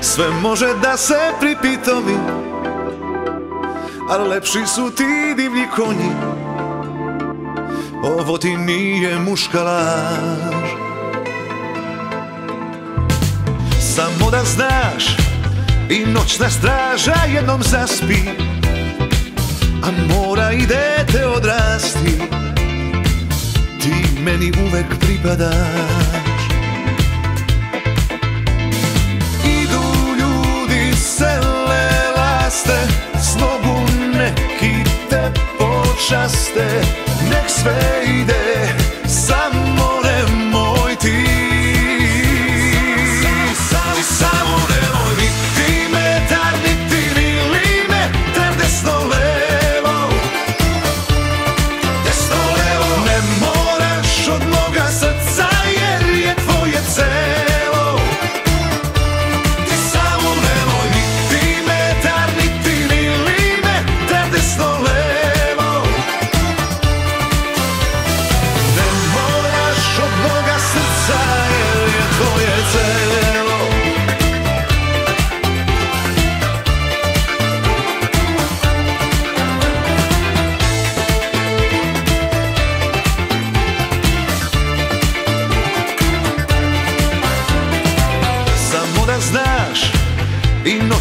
Sve može da se pripitovi Ali lepši su ti divlji konji. Ovo ti nije muška laž. Samo da znaš I noćna straža jednom zaspi A mora i dete odrasti. Ti meni uvek pripadaš počaste Nek sve ide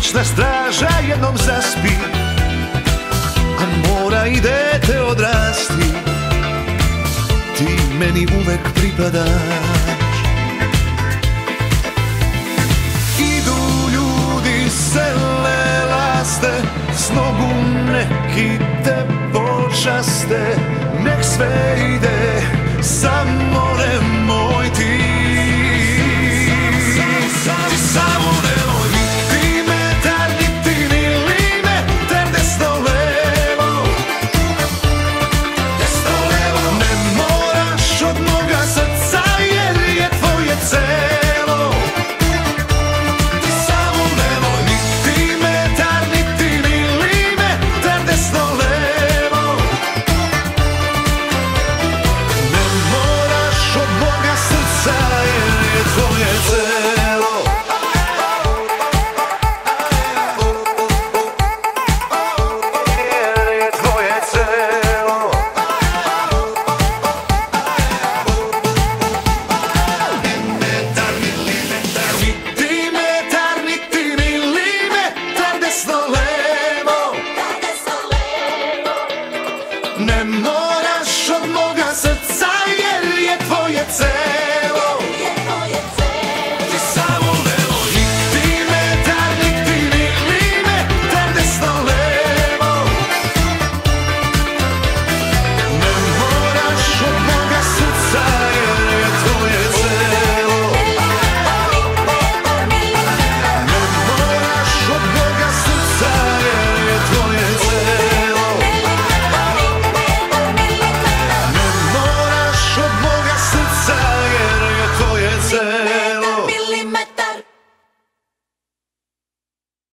noćna straža jednom zaspi A mora i dete odrasti. Ti meni uvek pripadaš. Idu ljudi sele laste S nogu neki te počaste Nek sve ide Samo